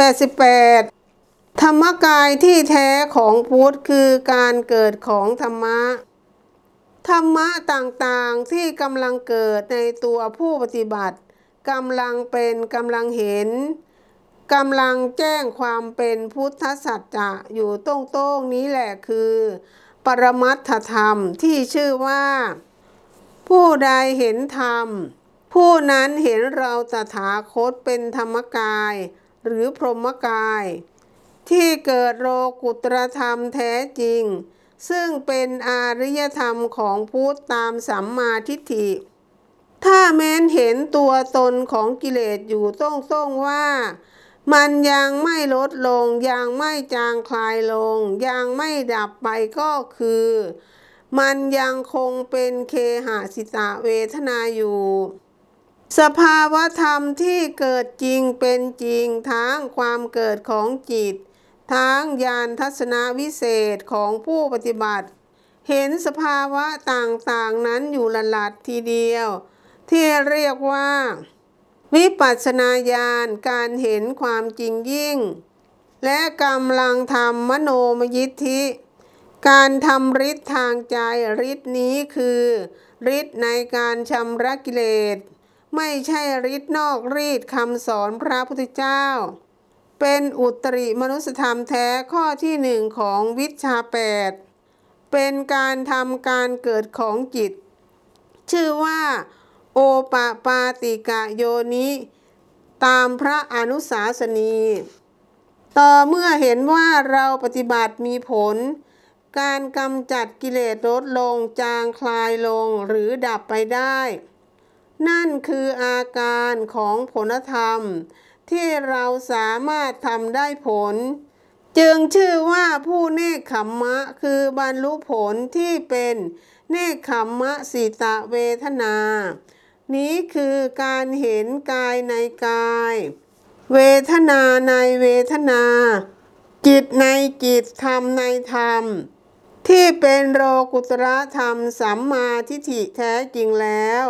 88 ธรรมกายที่แท้ของพุทธคือการเกิดของธรรมะ ธรรมะต่างๆที่กำลังเกิดในตัวผู้ปฏิบัติกำลังเป็นกำลังเห็นกำลังแจ้งความเป็นพุทธสัจจะอยู่ตรงๆนี้แหละคือ ปรมัตถธรรมที่ชื่อว่า ผู้ใดเห็นธรรม ผู้นั้นเห็นเราตถาคตเป็นธรรมกาย หรือพรหมกาย ที่เกิดโลกุตรธรรมแท้จริง ซึ่งเป็นอาริยธรรมของพุทธตามสัมมาทิฏฐิ ถ้าแม้นเห็นตัวตนของกิเลสอยู่ต้องๆว่า มันยังไม่ลดลง ยังไม่จางคลายลง ยังไม่ดับไปก็คือ มันยังคงเป็นเคหะสิตะเวทนาอยู่ สภาวะธรรมที่เกิดจริงเป็นจริงทั้งความเกิดของจิต ทั้งญาณทัศนวิเศษของผู้ปฏิบัติ เห็นสภาวะต่างๆนั้นอยู่ละลัดทีเดียว ที่เรียกว่า วิปัสสนาญาณการเห็นความจริงยิ่ง และกำลังทำมโนมยิทธิ การทำฤทธิ์ทางใจฤทธิ์นี้คือฤทธิ์ในการชำระกิเลส ไม่ใช่ฤทธิ์นอกรีดคำสอนพระพุทธเจ้า เป็นอุตริมนุสธรรมแท้ข้อที่หนึ่งของวิชาแปดเป็นการทำการเกิดของจิต ชื่อว่า โอปะปาติกะโยนิ ตามพระอนุสาสนี ต่อเมื่อเห็นว่าเราปฏิบัติมีผล การกำจัดกิเลสลดลงจางคลายลงหรือดับไปได้ นั่นคืออาการของผลธรรม ที่เราสามารถทำได้ผล จึงชื่อว่าผู้เนคขมมะคือบรรลุผลที่เป็นเนคขมมะสิตะเวทนา นี้คือการเห็นกายในกาย เวทนาในเวทนา จิตในจิตธรรมในธรรม ที่เป็นโลกุตระธรรมสัมมาทิฏฐิแท้จริงแล้ว